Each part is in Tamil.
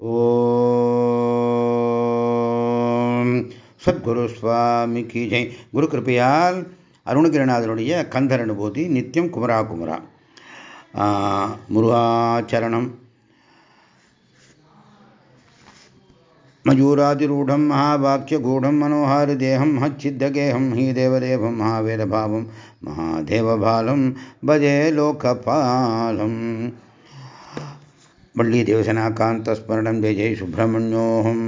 ஓம் சத்குரு சுவாமி கி ஜெய் குரு கிருப்பையால் அருணகிரிநாதனுடைய கந்தர் அனுபூதி நித்தியம் குமரா குமரா முருகாச்சரணம் मयूरादिरूढं महावाक्यगूढं मनोहारिदेहं हच्चिद्दगेहं हि देवदेवं महावेदभावं महादेवबालं भजे लोकपालम् வள்ளிதேவசனாகாந்தஸ்மரணம் ஜெய ஜெய் சுப்பிரமணியோகம்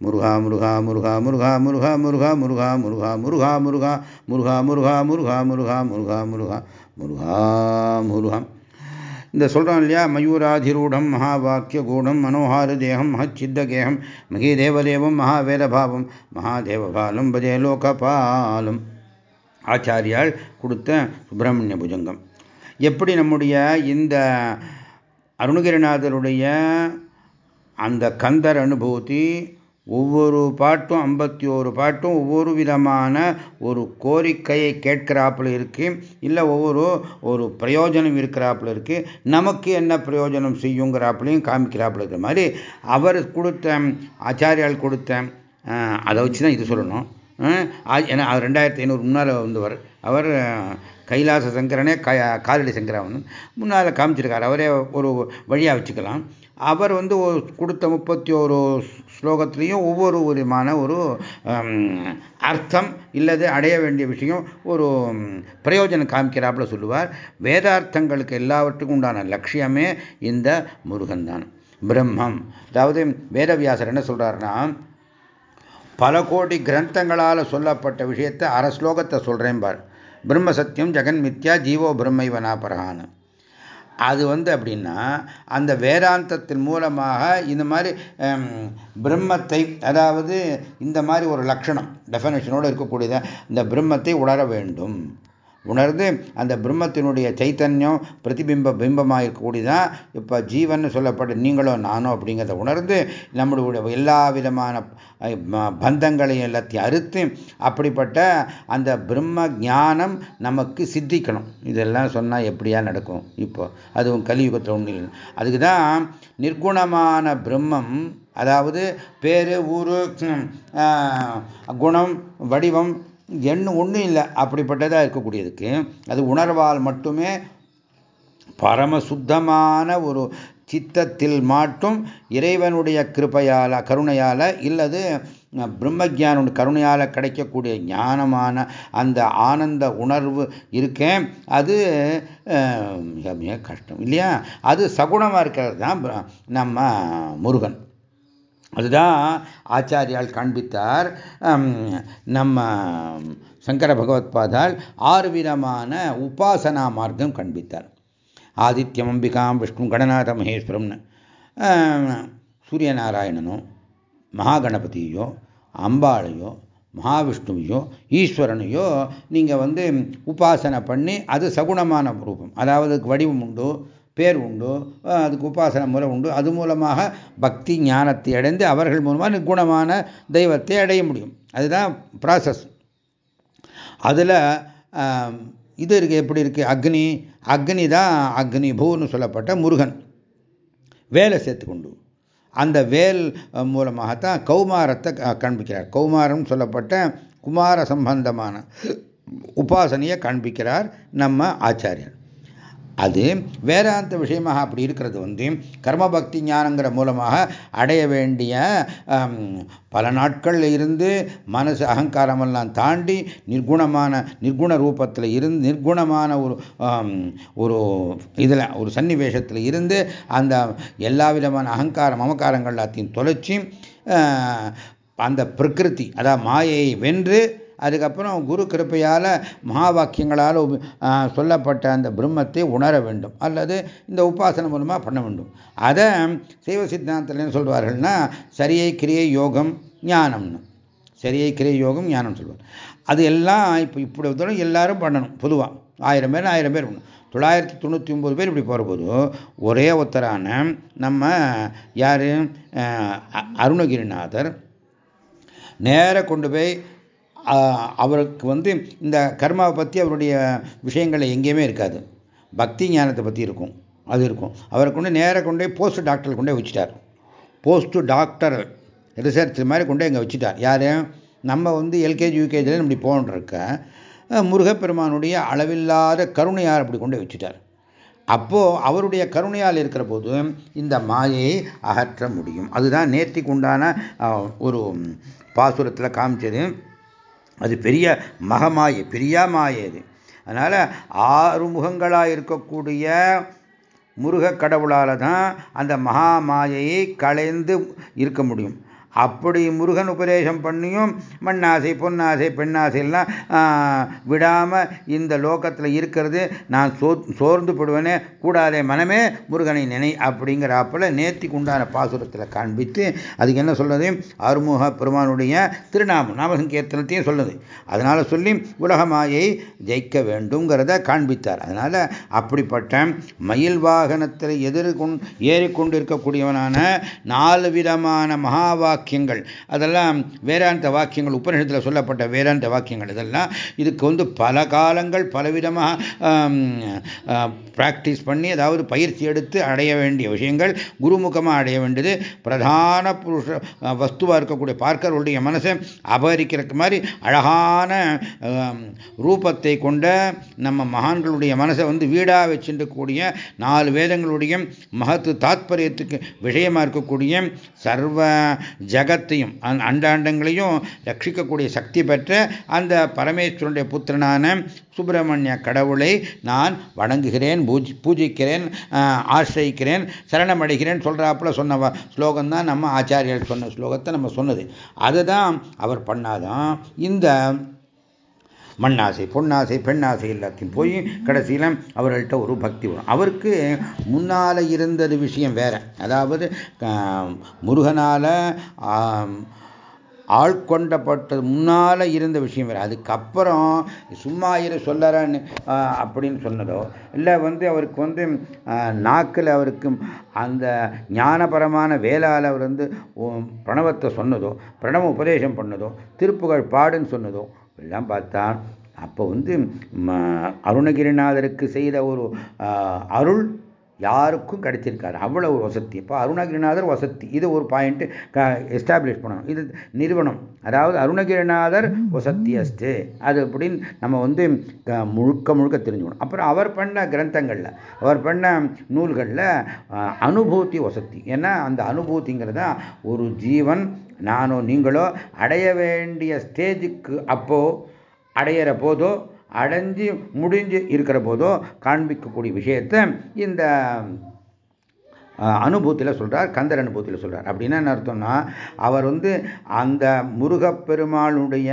முருகா முருகா முருகா முருகா முருகா முருகா முருகா முருகா முருகா முருகா முருகா முருகா முருகா முருகா முருகா முருகா முருகா முருகா இந்த சொல்கிறான் இல்லையா மயூராதிரூடம் மகாவாக்கிய கூடம் மனோஹார தேகம் மகச்சித்த கேகம் மகிதேவதேவம் மகாவேதபாவம் மகாதேவபாலம் பஜே லோகபாலம் ஆச்சாரியால் கொடுத்த சுப்பிரமணிய புஜங்கம் எப்படி நம்முடைய இந்த அருணகிரிநாதருடைய அந்த கந்தர் அனுபூதி ஒவ்வொரு பாட்டும் ஐம்பத்தி ஒரு பாட்டும் ஒவ்வொரு விதமான ஒரு கோரிக்கையை கேட்கிறாப்புல இருக்கு. இல்லை ஒவ்வொரு ஒரு பிரயோஜனம் இருக்கிறாப்புல இருக்கு. நமக்கு என்ன பிரயோஜனம் செய்யுங்கிறாப்புலையும் காமிக்கிறாப்புல இருக்கிற மாதிரி அவர் கொடுத்த ஆச்சாரியால் கொடுத்த அதை வச்சு தான் இது சொல்லணும். ஏன்னா அவர் ரெண்டாயிரத்தி ஐநூறு முன்னால் வந்தவர். அவர் கைலாச சங்கரனே காலடி சங்கரன் முன்னால் காமிச்சிருக்கார். அவரே ஒரு வழியாக வச்சுக்கலாம். அவர் வந்து கொடுத்த முப்பத்தி ஒரு ஸ்லோகத்திலையும் ஒவ்வொரு விதமான ஒரு அர்த்தம் இல்லது அடைய வேண்டிய விஷயம் ஒரு பிரயோஜனம் காமிக்கிறாப்புல சொல்லுவார். வேதார்த்தங்களுக்கு எல்லாவற்றுக்கும் உண்டான லட்சியமே இந்த முருகன் தான் பிரம்மம். அதாவது வேதவியாசர் என்ன சொல்கிறாருன்னா பல கோடி கிரந்தங்களால் சொல்லப்பட்ட விஷயத்தை அரை ஸ்லோகத்தை சொல்கிறேன் பார். பிரம்ம சத்தியம் ஜெகன் மித்யா ஜீவோ பிரம்மைவனா பரகான்னு அது வந்து அப்படின்னா அந்த வேதாந்தத்தின் மூலமாக இந்த மாதிரி பிரம்மத்தை அதாவது இந்த மாதிரி ஒரு லட்சணம் டெஃபனேஷனோடு இருக்கக்கூடியத இந்த பிரம்மத்தை உணர வேண்டும். உணர்ந்து அந்த பிரம்மத்தினுடைய சைத்தன்யம் பிரதிபிம்ப பிம்பமாக இருக்கக்கூடியதான் இப்போ ஜீவன் சொல்லப்பட்ட நீங்களும் நானும் அப்படிங்கிறத உணர்ந்து நம்மளுடைய எல்லா விதமான பந்தங்களையும் எல்லாத்தையும் அறுத்து அப்படிப்பட்ட அந்த பிரம்ம ஞானம் நமக்கு சித்திக்கணும். இதெல்லாம் சொன்னால் எப்படியா நடக்கும்? இப்போ அதுவும் கலியுகத்தில் ஒன்றும் இல்லை அதுக்கு தான் நிர்குணமான பிரம்மம் அதாவது பேரு ஊரு குணம் வடிவம் எண்ணம் ஒன்றும் இல்லை. அப்படிப்பட்டதாக இருக்கக்கூடியதுக்கு அது உணர்வால் மட்டுமே பரம சுத்தமான ஒரு சித்தத்தில் மாட்டும் இறைவனுடைய கிருப்பையால் கருணையால் இல்லது பிரம்மஜானுடைய கருணையால் கிடைக்கக்கூடிய ஞானமான அந்த ஆனந்த உணர்வு இருக்கேன் அது மிக மிக கஷ்டம் இல்லையா? அது சகுணமாக இருக்கிறது தான் நம்ம முருகன். அதுதான் ஆச்சாரியால் காண்பித்தார் நம்ம சங்கர பகவத் பாதால் ஆறு விதமான உபாசனா மார்க்கம் காண்பித்தார். ஆதித்யம் அம்பிகாம் விஷ்ணு கணநாத மகேஸ்வரம்னு சூரியநாராயணனோ மகாகணபதியோ அம்பாளையோ மகாவிஷ்ணுவையோ ஈஸ்வரனையோ நீங்கள் வந்து உபாசனை பண்ணி அது சகுணமான ரூபம். அதாவது வடிவம் உண்டு. பேர் உண்டு அதுக்கு உபாசன முறை உண்டு. அது மூலமாக பக்தி ஞானத்தை அடைந்து அவர்கள் மூலமாக குணமான தெய்வத்தை அடைய முடியும். அதுதான் ப்ராசஸ் அதில் இது இருக்கு எப்படி இருக்கு? அக்னி. அக்னி தான் அக்னி பூன்னு சொல்லப்பட்ட முருகன். வேலை சேர்த்துக்கொண்டு அந்த வேல் மூலமாகத்தான் கௌமாரத்தை காண்பிக்கிறார். கௌமாரம் சொல்லப்பட்ட குமார சம்பந்தமான உபாசனையை காண்பிக்கிறார் நம்ம ஆச்சாரியர். அது வேதாந்த விஷயமாக அப்படி இருக்கிறது வந்து கர்மபக்தி ஞானங்கிற மூலமாக அடைய வேண்டிய பல நாட்களில் இருந்து மனசு அகங்காரமெல்லாம் தாண்டி நிர்குணமான நிர்குண ரூபத்தில் இருந்து நிர்குணமான ஒரு ஒரு இதில் ஒரு சன்னிவேஷத்தில் இருந்து அந்த எல்லா விதமான அகங்காரம் மமக்காரங்கள் எல்லாத்தையும் தொலைச்சி அந்த பிரகிருதி அதாவது மாயையை வென்று அதுக்கப்புறம் குரு கிருப்பையால் மகா வாக்கியங்களால் சொல்லப்பட்ட அந்த பிரம்மத்தை உணர வேண்டும். அல்லது இந்த உபாசனை மூலமாக பண்ண வேண்டும். அதை சைவ சித்தாந்தத்தில் என்ன சொல்வார்கள்னா சரியை கிரியை யோகம் ஞானம்னு. சரியை கிரியை யோகம் ஞானம் சொல்வார் அது எல்லாம் இப்போ இப்படி தூரம் எல்லாரும் பண்ணணும் பொதுவாக ஆயிரம் பேர் ஆயிரம் பேர் பண்ணணும். தொள்ளாயிரத்தி தொண்ணூற்றி ஒம்பது பேர் இப்படி போகிறபோது ஒரே ஒருத்தரான நம்ம யார்? அருணகிரிநாதர் நேர கொண்டு போய் அவருக்கு வந்து இந்த கர்மாவை பற்றி அவருடைய விஷயங்கள் எங்கேயுமே இருக்காது. பக்தி ஞானத்தை பற்றி இருக்கும். அது இருக்கும். அவரை கொண்டு நேராக கொண்டு போஸ்ட் டாக்டர் கொண்டே வச்சுட்டார். போஸ்ட் டாக்டர் ரிசர்ச் மாதிரி கொண்டு இங்கே வச்சுட்டார். யார்? நம்ம வந்து எல்கேஜி யூகேஜியில் இப்படி போன்றிருக்க முருகப்பெருமானுடைய அளவில்லாத கருணையார் அப்படி கொண்டு வச்சுட்டார். அப்போது அவருடைய கருணையால் இருக்கிற போது இந்த மாயையை அகற்ற முடியும். அதுதான் நேர்த்திக்கு உண்டான ஒரு பாசுரத்தில் காமிச்சது. அது பெரிய மகமாயை பெரியா மாயை அது அதனால் ஆறு முகங்களாக இருக்கக்கூடிய முருக கடவுளால் தான் அந்த மகா மாயையை களைந்து இருக்க முடியும். அப்படி முருகன் உபதேசம் பண்ணியும் மண்ணாசை பொன்னாசை பெண்ணாசைலாம் விடாமல் இந்த லோகத்தில் இருக்கிறது. நான் சோ சோர்ந்து போடுவேனே கூடாதே மனமே முருகனை நினை அப்படிங்கிறாப்பில் நேர்த்திக்கு உண்டான பாசுரத்தில் காண்பித்து அதுக்கு என்ன சொல்றது? அருமுக பெருமானுடைய திருநாமம் நாமசங்கீர்த்தனத்தையும் சொல்லுது. அதனால் சொல்லி உலகமாயை ஜெயிக்க வேண்டுங்கிறத காண்பித்தார். அதனால் அப்படிப்பட்ட மயில் வாகனத்தில் எதிர்கொண்டு ஏறிக்கொண்டிருக்கக்கூடியவனான நாலு விதமான மகாவா வாக்கியங்கள். அதெல்லாம் வேதாந்த வாக்கியங்கள் உபநிஷத்தில் சொல்லப்பட்ட வேதாந்த வாக்கியங்கள் இதெல்லாம் இதுக்கு வந்து பல காலங்கள் பலவிதமாக ப்ராக்டிஸ் பண்ணி அதாவது பயிற்சி எடுத்து அடைய வேண்டிய விஷயங்கள் குருமுகமாக அடைய வேண்டியது. பிரதான புருஷ வஸ்துவாக இருக்கக்கூடிய பார்க்கருடைய மனசை அபகரிக்கிறதுக்கு மாதிரி அழகான ரூபத்தை கொண்ட நம்ம மகான்களுடைய மனசை வந்து வீடாக வச்சுருக்கக்கூடிய நாலு வேதங்களுடைய மகத்து தாத்பரியத்துக்கு விஷயமாக இருக்கக்கூடிய சர்வ ஜகத்தையும் அண்டாண்டங்களையும் ரட்சிக்கக்கூடிய சக்தி பெற்ற அந்த பரமேஸ்வரனுடைய புத்திரனான சுப்பிரமணிய கடவுளை நான் வணங்குகிறேன் பூஜி பூஜிக்கிறேன் ஆசிரியிக்கிறேன் சரணமடைகிறேன் சொல்கிறாப்புல சொன்ன ஸ்லோகம் தான் நம்ம ஆச்சாரியர்கள் சொன்ன ஸ்லோகத்தை நம்ம சொன்னது. அதுதான் அவர் பண்ணாதான் இந்த மண்ணாசை பொன்னாசை பெண்ணாசை எல்லாத்தையும் போய் கடைசியில் அவர்கள்ட்ட ஒரு பக்தி வரும். அவருக்கு முன்னால் இருந்தது விஷயம் வேற. அதாவது முருகனால் ஆள்கொண்டப்பட்டது முன்னால் இருந்த விஷயம் வேறு. அதுக்கப்புறம் சும்மா இரு சொல்லறன்னு அப்படின்னு சொன்னதோ இல்லை வந்து அவருக்கு வந்து நாக்கில் அவருக்கு அந்த ஞானபரமான வேளால் அவர் வந்து பிரணவத்தை சொன்னதோ பிரணவ உபதேசம் பண்ணதோ திருப்புகழ் பாடுன்னு சொன்னதோ எல்லாம் பார்த்தா அப்போ வந்து அருணகிரிநாதருக்கு செய்த ஒரு அருள் யாருக்கும் கிடைச்சிருக்காரு அவ்வளோ ஒரு வசதி. இப்போ அருணகிரிநாதர் வசதி. இது ஒரு பாயிண்ட் எஸ்டாப்ளிஷ் பண்ணணும். இது நிறுவனம். அதாவது அருணகிரிநாதர் வசத்தி அஸ்து. அது அப்படின்னு நம்ம வந்து முழுக்க முழுக்க தெரிஞ்சுக்கணும். அப்புறம் அவர் பண்ண கிரந்தங்களில் அவர் பண்ண நூல்களில் அனுபூத்தி வசதி. ஏன்னா அந்த அனுபூதிங்கிறத ஒரு ஜீவன் நானோ நீங்களோ அடைய வேண்டிய ஸ்டேஜுக்கு அப்போ அடையிற போதோ அடைஞ்சு முடிஞ்சு இருக்கிற போதோ காண்பிக்கக்கூடிய விஷயத்தை இந்த அனுபூத்தியில் சொல்கிறார் கந்தர் அனுபூத்தியில் சொல்கிறார் அப்படின்னா என்ன அர்த்தம்னா அவர் வந்து அந்த முருகப்பெருமானுடைய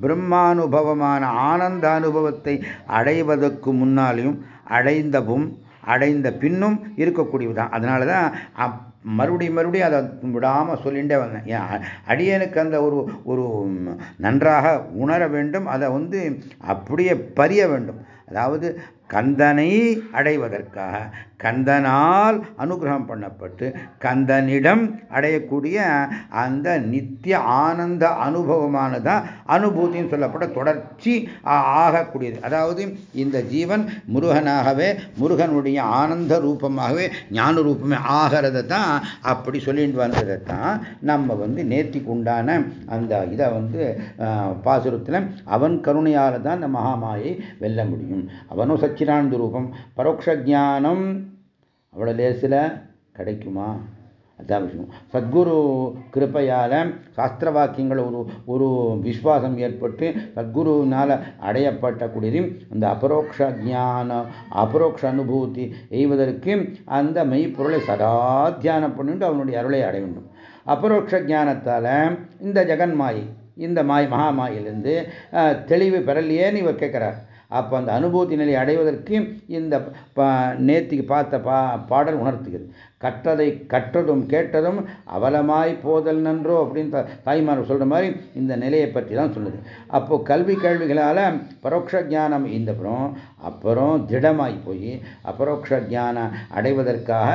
பிரம்மானுபவமான ஆனந்த அனுபவத்தை அடைவதற்கு முன்னாலையும் அடைந்தவும் அடைந்த பின்னும் இருக்கக்கூடியதுதான் அதனால தான் அப் மறுபடியும் மறுபடியும் அதை விடாமல் சொல்லிகிட்டே வந்தேன். ஏன் அடியனுக்கு அந்த ஒரு ஒரு நன்றாக உணர வேண்டும். அதை வந்து அப்படியே பறிய வேண்டும். அதாவது கந்தனை அடைவதற்காக கந்தனால் அனுகிரகம் பண்ணப்பட்டு கந்தனிடம் அடையக்கூடிய அந்த நித்திய ஆனந்த அனுபவமானதான் அனுபூதின்னு சொல்லப்பட்ட தொடர்ச்சி ஆகக்கூடியது. அதாவது இந்த ஜீவன் முருகனாகவே முருகனுடைய ஆனந்த ரூபமாகவே ஞான ரூபமே ஆகிறத தான் அப்படி சொல்லிட்டு வந்ததை தான் நம்ம வந்து நேர்த்திக்கு உண்டான அந்த இதை வந்து பாசுரத்தில் அவன் கருணையால் தான் இந்த மகாமாயை வெல்ல முடியும். அவனும் சச்சிதானந்த ரூபம் பரோட்சஜானம் அவ்வளோ லேசில் கிடைக்குமா? அதான் விஷயம். சத்குரு கிருப்பையால் சாஸ்திர வாக்கியங்கள் ஒரு ஒரு விஸ்வாசம் ஏற்பட்டு சத்குருவினால் அடையப்பட்டக்கூடியது அந்த அபரோக்ஷ ஜான அபரோக்ஷ அனுபூதி எய்வதற்கு அந்த மெய்ப்பொருளை சதா தியானம் பண்ணிட்டு அவனுடைய அருளை அடைய வேண்டும். அபரோக்ஷ ஜானத்தால் இந்த ஜெகன்மாயை இந்த மாய் மகாமாயிலிருந்து தெளிவு பெறலையேன்னு இவர் கேட்குறார். அப்போ அந்த அனுபூதி நிலை அடைவதற்கு இந்த நேர்த்திக்கு பார்த்த பா பாடல் உணர்த்துகிறது. கற்றதை கற்றதும் கேட்டதும் அவலமாய் போதல் நன்றோ அப்படின்னு தாய்மார் சொல்கிற மாதிரி இந்த நிலையை பற்றி தான் சொல்லுது. அப்போ கல்வி கேள்விகளால் பரோட்ச ஜானம் ஈந்தப்புறம் அப்புறம் திடமாய் போய் அபரோக்ஷ ஜானம் அடைவதற்காக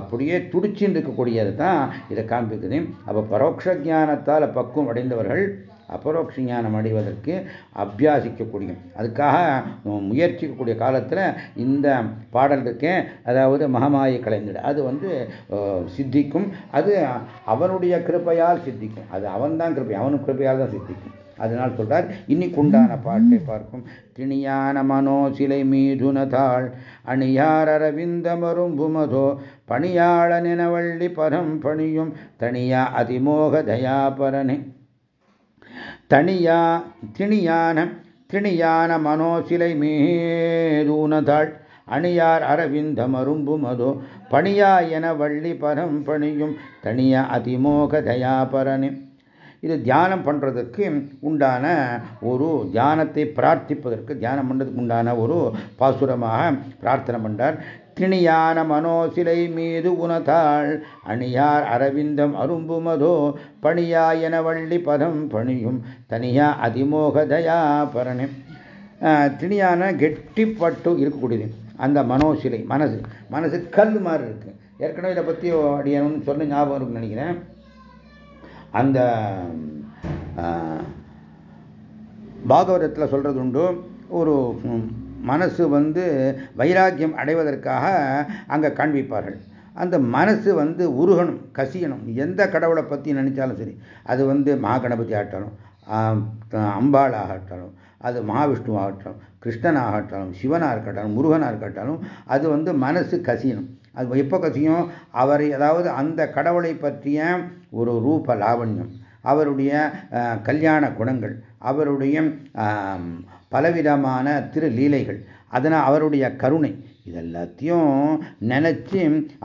அப்படியே துடிச்சின்னு இருக்கக்கூடியது தான் இதை காண்பிக்குது. அப்போ பரோட்ச ஜானத்தால் பக்குவம் அடைந்தவர்கள் அபரோக்ஷ ஞானம் அடைவதற்கு அபியாசிக்கக்கூடிய அதுக்காக முயற்சிக்கக்கூடிய காலத்தில் இந்த பாடல் இருக்கேன் அதாவது மகமாய கலைஞர் அது வந்து சித்திக்கும். அது அவனுடைய கிருப்பையால் சித்திக்கும். அது அவன் தான் கிருப்பை அவனுக்கு கிருப்பையால் தான் சித்திக்கும். அதனால் சொல்றார் இன்னைக்கு உண்டான பாட்டை பார்க்கும். திணியான மனோ சிலை மீதுனதாள் அணியார் அரவிந்தமரும்புமதோ பணியாளனெனவள்ளி பரம் பணியும் தனியா அதிமோக தயாபரனே தனியா திணியான திணியான மனோசிலை மேதூனதாள். அணியார் அரவிந்தம் அதோ பணியா என வள்ளி பரம் பணியும் தனியா அதிமோக தயாபரனே இது தியானம் பண்ணுறதுக்கு உண்டான ஒரு தியானத்தை பிரார்த்திப்பதற்கு தியானம் பண்ணுறதுக்கு உண்டான ஒரு பாசுரமாக பிரார்த்தனை பண்ணார் திணியான மனோசிலை மீது உனதாள் அணியார் அரவிந்தம் அரும்புமதோ பணியா என வள்ளி பதம் பணியும் தனியா அதிமோகதயா பரணி திணியான கெட்டிப்பட்டு இருக்கக்கூடியது. அந்த மனோசிலை மனசு மனசு கல் மாதிரி இருக்கு. ஏற்கனவே இதை பற்றி அடியணும்னு சொல்ல ஞாபகம் இருக்குன்னு நினைக்கிறேன். அந்த பாகவதத்தில் சொல்கிறது உண்டு. ஒரு மனசு வந்து வைராக்கியம் அடைவதற்காக அங்கே காண்பிப்பார்கள். அந்த மனசு வந்து உருகணும் கசியணும். எந்த கடவுளை பற்றி நினைச்சாலும் சரி அது வந்து மகாகணபதி ஆட்டாலும் அம்பாள் ஆகட்டாலும் அது மகாவிஷ்ணு ஆகட்டும் கிருஷ்ணன் ஆகட்டாலும் சிவனாக இருக்கட்டாலும் முருகனாக இருக்கட்டாலும் அது வந்து மனசு கசியணும். அது எப்போ கசியும்? அவர் அதாவது அந்த கடவுளை பற்றிய ஒரு ரூப லாவண்யம் அவருடைய கல்யாண குணங்கள் அவருடைய பலவிதமான திரு லீலைகள் அதனால் அவருடைய கருணை. இதெல்லாத்தையும் நினச்சி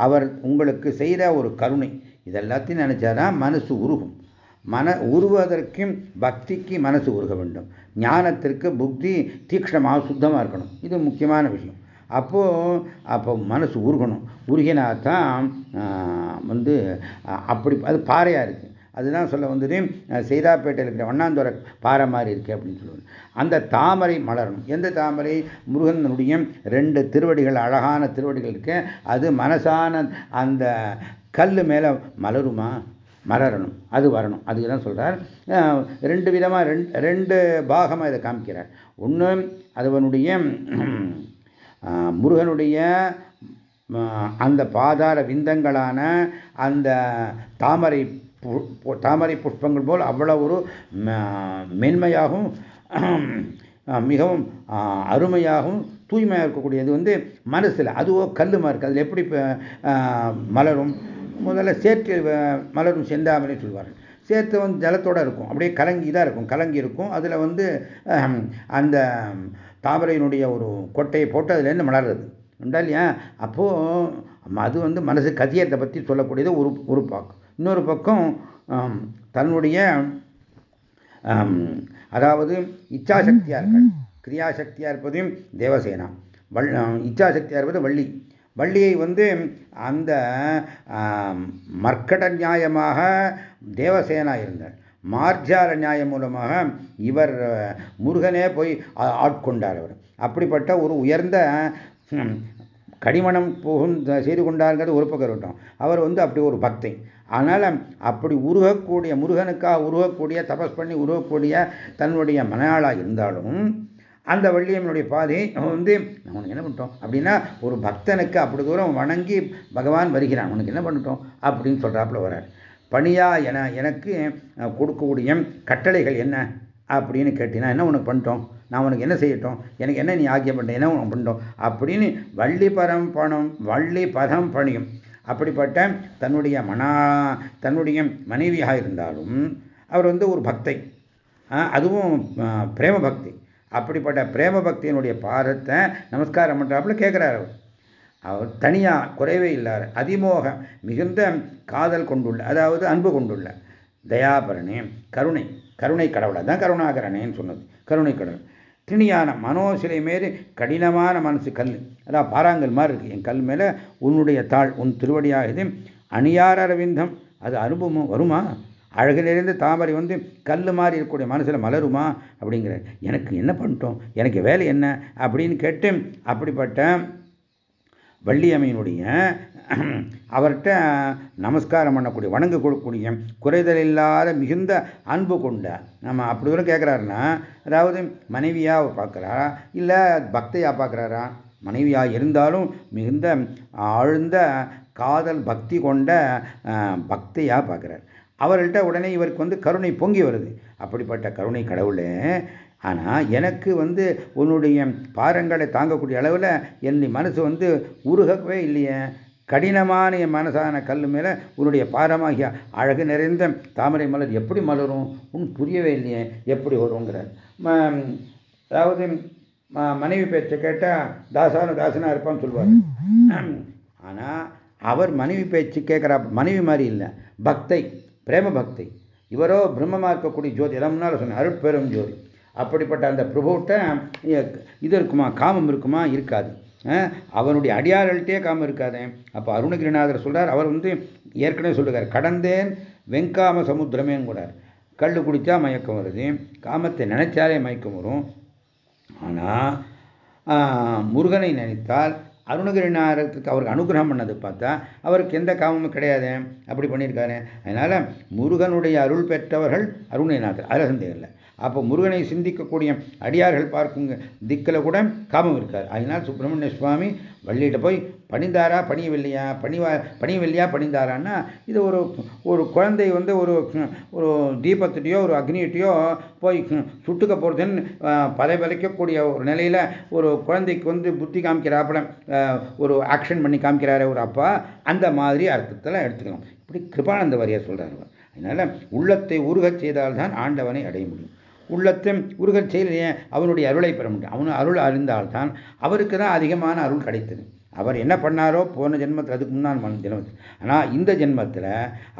அவர் உங்களுக்கு செய்கிற ஒரு கருணை. இதெல்லாத்தையும் நினச்சாதான் மனசு உருகும். மன உருவதற்கும் பக்திக்கு மனசு உருக வேண்டும். ஞானத்திற்கு புத்தி தீக்ஷணமாக சுத்தமாக இருக்கணும். இது முக்கியமான விஷயம். அப்போது அப்போ மனசு உருகணும். உருகினா தான் வந்து அப்படி அது பாறையாக இருக்குது அதுதான் சொல்ல வந்தது செய்தாப்பேட்டையில் இருக்கிற வண்ணாந்துறை பாறை மாதிரி இருக்கு அப்படின்னு சொல்லுவாங்க. அந்த தாமரை மலரணும். எந்த தாமரை? முருகனுடைய ரெண்டு திருவடிகள் அழகான திருவடிகள் இருக்கு. அது மனசான அந்த கல் மேலே மலருமா? மலரணும். அது வரணும். அதுக்கு தான் சொல்கிறார் ரெண்டு விதமாக ரெண்டு ரெண்டு பாகமாக இதை காமிக்கிறார். ஒன்று அதுவனுடைய முருகனுடைய அந்த பாதார விந்தங்களான அந்த தாமரை தாமரை புஷ்பங்கள் போல் அவ்வளவு ஒரு மென்மையாகவும் மிகவும் அருமையாகவும் தூய்மையாக இருக்கக்கூடியது வந்து மனசில் அதுவோ கல் மாதிரி அதில் எப்படி மலரும்? முதல்ல சேர்த்து மலரும் செந்தாமரை சொல்வார்கள். சேர்த்து வந்து ஜலத்தோடு இருக்கும். அப்படியே கலங்கி தான் இருக்கும். கலங்கி இருக்கும். அதில் வந்து அந்த தாமரையினுடைய ஒரு கொட்டையை போட்டு அதுலேருந்து மலர்றது. உண்டா இல்லையா? அப்போது அது வந்து மனசு கதியத்தை பற்றி சொல்லக்கூடியது ஒரு உறுப்பாக்கும் இன்னொரு பக்கம் தன்னுடைய அதாவது இச்சாசக்தியாக இருக்காள் கிரியாசக்தியாக இருப்பதையும் தேவசேனா. வள் இச்சாசக்தியாக இருப்பது வள்ளி. வள்ளியை வந்து அந்த மர்க்கட நியாயமாக தேவசேனா இருந்தார். மார்ஜார நியாயம் மூலமாக இவர் முருகனே போய் ஆட்கொண்டார் அவர். அப்படிப்பட்ட ஒரு உயர்ந்த கடிமணம் போகும் செய்து கொண்டாருங்கிறது ஒரு பக்கம் இருக்கட்டும். அவர் வந்து அப்படி ஒரு பக்தை. அதனால் அப்படி உருகக்கூடிய முருகனுக்காக உருகக்கூடிய தபஸ் பண்ணி உருகக்கூடிய தன்னுடைய மனையாளாக இருந்தாலும் அந்த வள்ளியம்மனுடைய பாதை வந்து உனக்கு என்ன பண்ணிட்டோம்? அப்படின்னா ஒரு பக்தனுக்கு அப்படி தூரம் வணங்கி பகவான் வருகிறான். உனக்கு என்ன பண்ணிட்டோம்? அப்படின்னு சொல்கிறாப்புல வர்றார். பணியா என எனக்கு கொடுக்கக்கூடிய கட்டளைகள் என்ன? அப்படின்னு கேட்டினா என்ன உனக்கு பண்ணிட்டோம்? நான் உனக்கு என்ன செய்யட்டும்? எனக்கு என்ன நீ ஆக்கிய பண்ணிட்டேன் என்ன உனக்கு பண்ணிட்டோம்? அப்படின்னு வள்ளி பரம் பணம் வள்ளி பதம் பணியும். அப்படிப்பட்ட தன்னுடைய மனா தன்னுடைய மனைவியாக இருந்தாலும் அவர் வந்து ஒரு பக்தை. அதுவும் பிரேம பக்தி. அப்படிப்பட்ட பிரேம பக்தியினுடைய பாதத்தை நமஸ்காரம் பண்ணுறாப்புல கேட்குறாரு அவர். அவர் தனியாக குறைவே இல்லாத அதிமோக மிகுந்த காதல் கொண்டுள்ள அதாவது அன்பு கொண்டுள்ள தயாபரணி கருணை. கருணை கடவுளை. தான் கருணாகரனேன்னு சொன்னது. கருணை கடவுள். திணியான மனோசிலை மாரி கடினமான மனசு கல். அதான் பாறாங்கல் மாதிரி இருக்கு. என் கல் மேலே உன்னுடைய தாள் உன் திருவடியாகுது அணியார் அரவிந்தம். அது அனுபவம் வருமா? அழகிலிருந்து தாமரை வந்து கல் மாதிரி இருக்கக்கூடிய மனசில் மலருமா? அப்படிங்கிற எனக்கு என்ன பண்ணிட்டோம்? எனக்கு வேலை என்ன? அப்படின்னு கேட்டு அப்படிப்பட்ட வள்ளியம்மையினுடைய அவர்கிட்ட நமஸ்காரம் பண்ணக்கூடிய வணங்க கொடுக்கக்கூடிய குறைதல் இல்லாத மிகுந்த அன்பு கொண்ட நம்ம அப்படி தூரம் கேட்குறாருன்னா அதாவது மனைவியாக பார்க்குறாரா இல்லை பக்தையாக பார்க்குறாரா? மனைவியாக இருந்தாலும் மிகுந்த ஆழ்ந்த காதல் பக்தி கொண்ட பக்தையாக பார்க்குறார். அவர்கள்ட்ட உடனே இவருக்கு வந்து கருணை பொங்கி வருது. அப்படிப்பட்ட கருணை கடவுளே ஆனால் எனக்கு வந்து உன்னுடைய பாரங்களை தாங்கக்கூடிய அளவில் என் மனசு வந்து உருகவே இல்லையே. கடினமான என் மனசான கல் மேலே உன்னுடைய பாரமாகிய அழகு நிறைந்த தாமரை மலர் எப்படி மலரும்? உன் புரியவே இல்லையே. எப்படி வருங்கிறார் அதாவது மனைவி பேச்சை கேட்டால் தாசான தாசனாக இருப்பான்னு சொல்லுவார் ஆனால் அவர் மனைவி பேச்சு கேட்குறா மனைவி மாதிரி இல்லை. பக்தை பிரேம பக்தை. இவரோ பிரம்மமாக இருக்கக்கூடிய ஜோதி. எல்லாம் முன்னால் சொன்ன அருட்பெரும் ஜோதி. அப்படிப்பட்ட அந்த பிரபுட்ட இது இருக்குமா காமம் இருக்குமா இருக்காது. அவனுடைய அடியார்கள்ட்டே காமம் இருக்காது. அப்போ அருணகிரிநாதர் சொல்றார் அவர் வந்து ஏற்கனவே சொல்லுகிறார் கடந்தேன் வெங்காம சமுத்திரமேன்னு கூடார் கல் குடித்தா மயக்கம் வருது காமத்தை நினைச்சாலே மயக்கம் வரும். ஆனால் முருகனை நினைத்தால் அருணகிரிநாதத்துக்கு அவருக்கு அனுகிரகம் பண்ணது பார்த்தா அவருக்கு எந்த காமமும் கிடையாது. அப்படி பண்ணியிருக்காரு. அதனால் முருகனுடைய அருள் பெற்றவர்கள் அருணகிரிநாதர் அதில் சந்தேகம் இல்லை. அப்போ முருகனை சிந்திக்கக்கூடிய அடியார்கள் பார்க்குங்க. திக்கில் கூட காமம் இருக்கார் அதனால் சுப்பிரமணிய சுவாமி வள்ளியிட்ட போய் பணிந்தாரா? பணியவில்லையா? பணிவா பணியவில்லையா? பணிந்தாரான்னா இது ஒரு ஒரு குழந்தை வந்து ஒரு ஒரு தீபத்திட்டையோ ஒரு அக்னியிட்டையோ போய் சுட்டுக்க போகிறதுன்னு பதை விளைக்கக்கூடிய ஒரு நிலையில் ஒரு குழந்தைக்கு வந்து புத்தி காமிக்கிறாப்புல ஒரு ஆக்ஷன் பண்ணி காமிக்கிறாரு ஒரு அப்பா அந்த மாதிரி அர்த்தத்தில் எடுத்துக்கலாம். இப்படி கிருபானந்த வாரியார் சொல்கிறார் அதனால் உள்ளத்தை உருகச் செய்தால்தான் ஆண்டவனை அடைய முடியும். உள்ளத்தை உருகச் செய்யலையே அவனுடைய அருளை பெற முடியும். அவனு அருள் அறிந்தால்தான் அவருக்கு தான் அதிகமான அருள் கிடைத்தது. அவர் என்ன பண்ணாரோ போன ஜென்மத்தில் அதுக்கு முன்னால் ஜென்மத்தில். ஆனால் இந்த ஜென்மத்தில்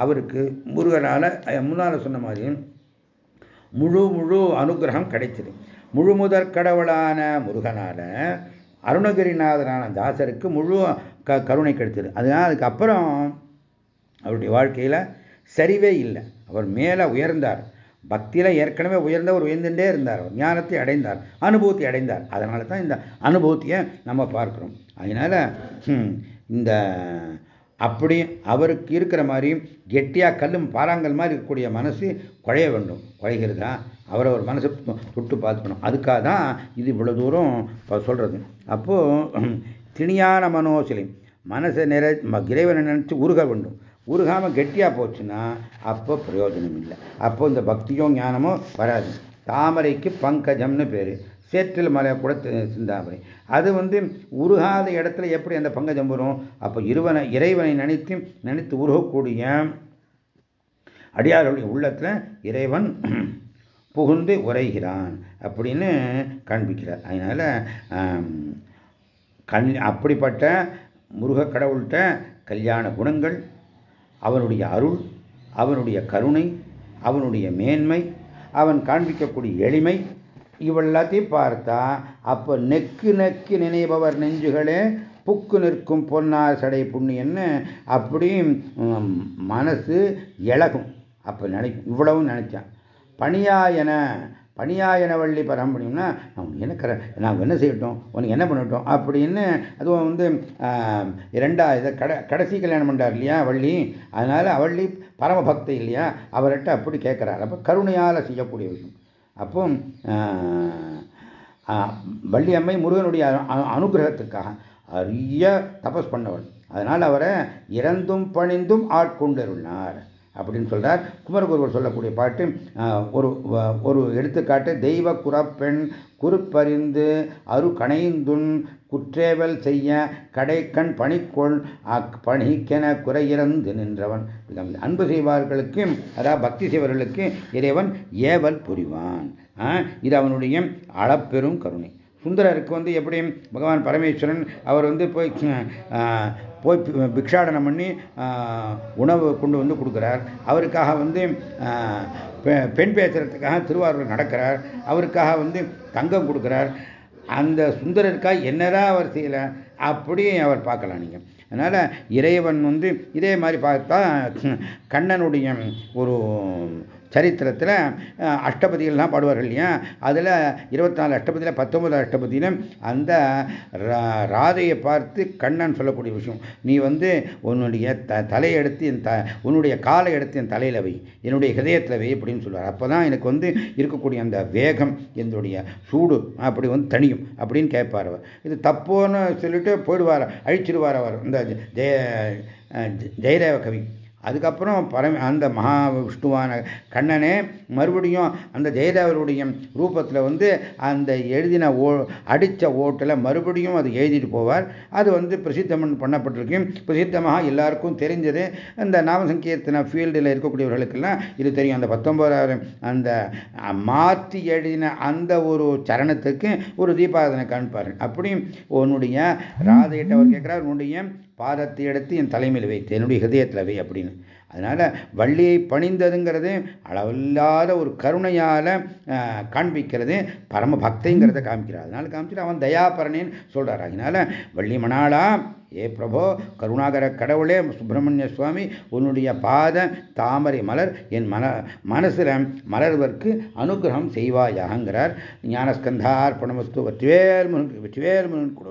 அவருக்கு முருகனால் முன்னால் சொன்ன மாதிரி முழு முழு அனுகிரகம் கிடைச்சது முழு முதற் கடவுளான முருகனால அருணகிரிநாதனான தாசருக்கு முழு க கருணை கிடைத்தது. அதனால் அதுக்கப்புறம் அவருடைய வாழ்க்கையில் சரிவே இல்லை. அவர் மேலே உயர்ந்தார். பக்தியில் ஏற்கனவே உயர்ந்தவர் உயர்ந்துட்டே இருந்தார். ஞானத்தை அடைந்தார். அனுபூத்தி அடைந்தார். அதனால தான் இந்த அனுபூத்தியை நம்ம பார்க்குறோம். அதனால் இந்த அப்படி அவருக்கு இருக்கிற மாதிரி கெட்டியாக கல்லும் பாறாங்கல் மாதிரி இருக்கக்கூடிய மனசு குழைய வேண்டும். குழைகிறதா? அவரை ஒரு மனசை தொட்டு பார்த்துக்கணும். அதுக்காக தான் இது இவ்வளோ தூரம் சொல்கிறது அப்போது திணியான மனோசிலை மனசை நிறை இறைவனை நினச்சி உருக வேண்டும். உருகாமல் கெட்டியாக போச்சுன்னா அப்போ பிரயோஜனம் இல்லை. அப்போ இந்த பக்தியோ ஞானமோ வராது. தாமரைக்கு பங்கஜம்னு பேர். சேற்றில் மலை கூட சிந்தாமரை. அது வந்து உருகாத இடத்துல எப்படி அந்த பங்கஜம் வரும்? அப்போ இருவனை இறைவனை நினைத்து நினைத்து உருகக்கூடிய அடியார்களுடைய உள்ளத்தில் இறைவன் புகுந்து உரைகிறான் அப்படின்னு காண்பிக்கிறார். அதனால் கண் அப்படிப்பட்ட முருக கடவுள்கிட்ட கல்யாண குணங்கள் அவனுடைய அருள் அவனுடைய கருணை அவனுடைய மேன்மை அவன் காண்பிக்கக்கூடிய எளிமை இவெல்லாத்தையும் பார்த்தா அப்போ நெக்கு நெக்கு நினைபவர் நெஞ்சுகளே புக்கு நிற்கும் பொன்னார் சடை புண்ணியன்னு அப்படி மனசு இழகும் அப்போ நினை இவ்வளவும் நினைச்சான். பணியாயன பணியாயனவள்ளி வள்ளி பரம் முடியும்னா என்ன கர நான் என்ன செய்யட்டும் உனக்கு என்ன பண்ணட்டும் அப்படின்னு அதுவும் வந்து இரண்டா இதை கட கடைசி கல்யாணம் பண்ணார் இல்லையா வள்ளி? அதனால அவள்ளி பரமபக்தி இல்லையா? அவர்கிட்ட அப்படி கேட்குறாரு. அப்போ கருணையால் செய்யக்கூடிய விஷயம் அப்போ வள்ளி அம்மை முருகனுடைய அனுகிரகத்துக்காக அரிய தபஸ் பண்ணவள். அதனால் அவரை இறந்தும் பணிந்தும் ஆட்கொண்டிருந்தார் அப்படின்னு சொல்கிறார் குமரகுருவர் சொல்லக்கூடிய பாட்டு ஒரு ஒரு எடுத்துக்காட்டு தெய்வ குறப்பெண் குறுப்பறிந்து அரு கணைந்துன் குற்றேவல் செய்ய கடைக்கண் பணிக்கொள் பணிக்கென குறையிறந்து நின்றவன். அன்பு செய்வார்களுக்கு அதாவது பக்தி செய்வர்களுக்கு இறைவன் ஏவல் புரிவான். இது அவனுடைய அளப்பெரும் கருணை. சுந்தரருக்கு வந்து எப்படி பகவான் பரமேஸ்வரன் அவர் வந்து போய் போய் பிக்ஷாடனம் பண்ணி உணவு கொண்டு வந்து கொடுக்குறார். அவருக்காக வந்து பெண் பேசுறதுக்காக திருவாரூர் நடக்கிறார். அவருக்காக வந்து தங்கம் கொடுக்குறார். அந்த சுந்தரருக்காக என்னதான் அவர் செய்யலை? அப்படியும் அவர் பார்க்கலாம் நீங்கள் அதனால் இறைவன் வந்து இதே மாதிரி பார்த்தா கண்ணனுடைய ஒரு சரித்திரத்தில் அஷ்டபதிகள்லாம் பாடுவார்கள் இல்லையா? அதில் இருபத்தி நாலு அஷ்டபதியில் பத்தொன்பது அஷ்டபதியிலும் அந்த ராதையை பார்த்து கண்ணன் சொல்லக்கூடிய விஷயம். நீ வந்து உன்னுடைய த தலையை எடுத்து என் த உன்னுடைய காலை எடுத்து என் தலையில் வை. என்னுடைய ஹிதயத்தில் வை அப்படின்னு சொல்லுவார். அப்போ தான் எனக்கு வந்து இருக்கக்கூடிய அந்த வேகம் என்னுடைய சூடு அப்படி வந்து தனியும் அப்படின்னு கேட்பார் அவர். இது தப்போன்னு சொல்லிட்டு போயிடுவார் அழிச்சிடுவார் அவர். இந்த ஜெய ஜெயதேவ கவி. அதுக்கப்புறம் பரம அந்த மகா விஷ்ணுவான கண்ணனே மறுபடியும் அந்த ஜெயதேவருடைய ரூபத்தில் வந்து அந்த எழுதின ஓ அடித்த ஓட்டில் மறுபடியும் அது எழுதிட்டு போவார். அது வந்து பிரசித்தம் பண்ணப்பட்டிருக்கு. பிரசித்தமாக எல்லாருக்கும் தெரிஞ்சது. அந்த நாமசங்கீர்த்தன ஃபீல்டில் இருக்கக்கூடியவர்களுக்கெல்லாம் இது தெரியும். அந்த பத்தொன்பதாயிரம் அந்த மாற்றி எழுதின அந்த ஒரு சரணத்துக்கு ஒரு தீபாராதனை காண்பார்கள் அப்படி உன்னுடைய ராதையிட்ட அவர் கேட்குறார் உன்னுடைய பாதத்தை எடுத்து என் தலைமையில் வைத்து என்னுடைய ஹிரதயத்தில் வை அப்படின்னு. அதனால் வள்ளியை பணிந்ததுங்கிறது அளவில்லாத ஒரு கருணையால் காண்பிக்கிறது. பரம பக்திங்கிறத காமிக்கிறார். அதனால் காமிச்சிட்டு அவன் தயாபரனேன்னு சொல்கிறார் அதனால வள்ளி மணாளா ஏ பிரபோ கருணாகர கடவுளே சுப்பிரமணிய சுவாமி உன்னுடைய பாத தாமரை மலர் என் மன மனசில் மலர்வர்க்கு அனுகிரகம் செய்வாயாங்கிறார் ஞானஸ்கந்தார்ப்பணமஸ்து வெற்றிவேல் முருகன் வெற்றிவேல் முருகன் கூட